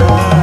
Lord.